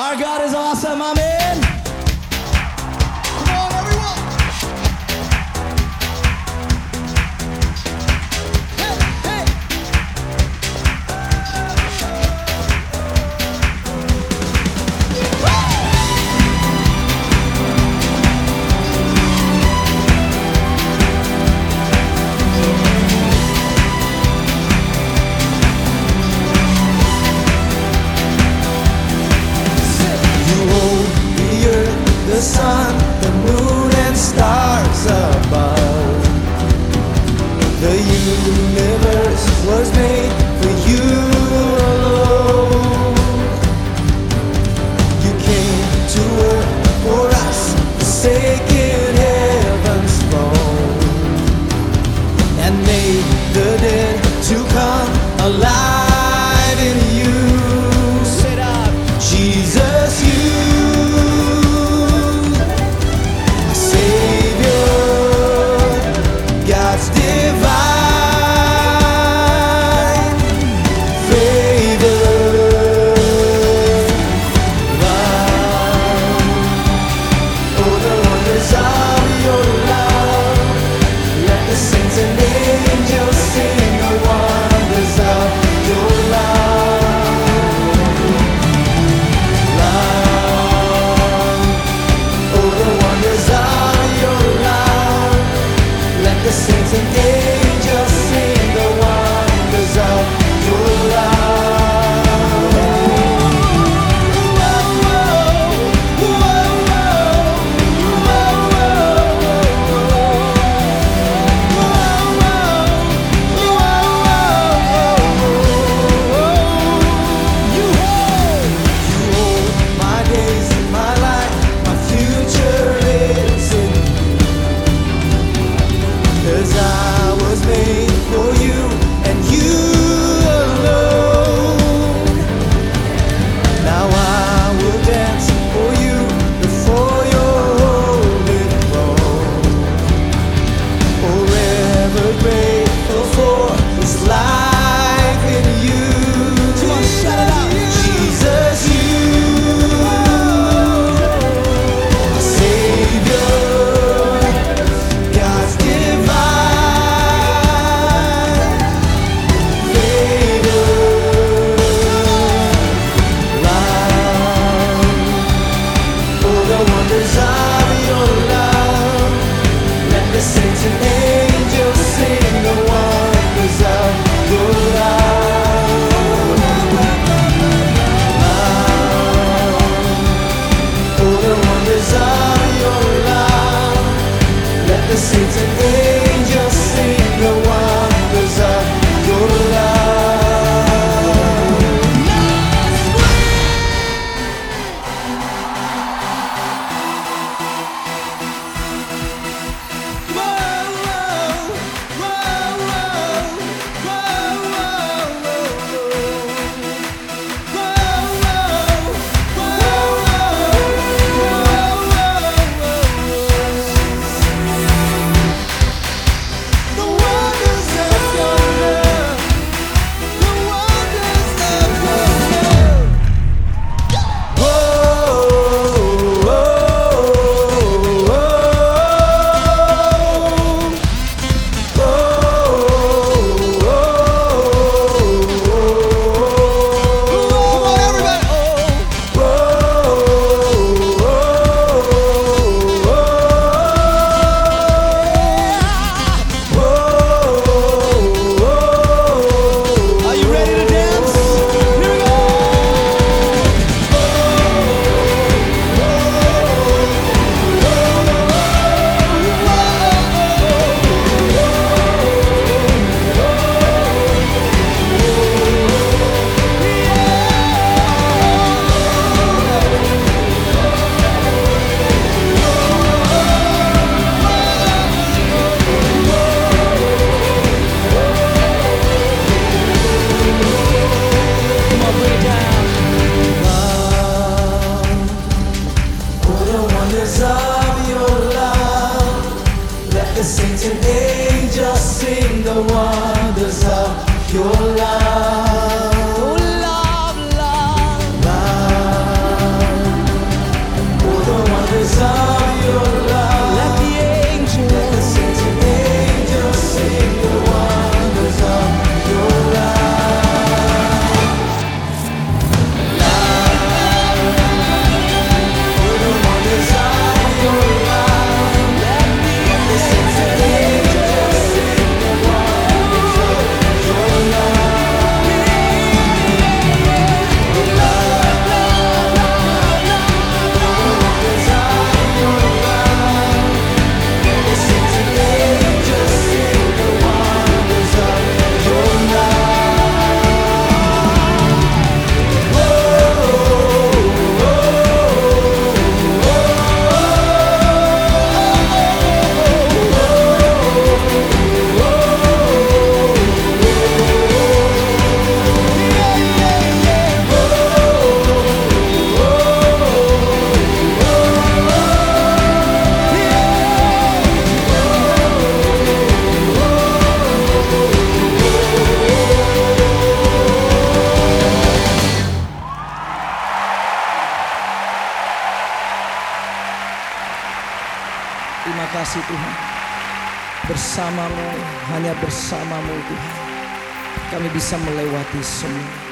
Our God is awesome. Amen. and days. desire your love. Let the saints and today just sing the wonders of your love. Terima kasih Tuhan. Bersamamu, hanya bersamamu Tuhan. Kami bisa melewati semua.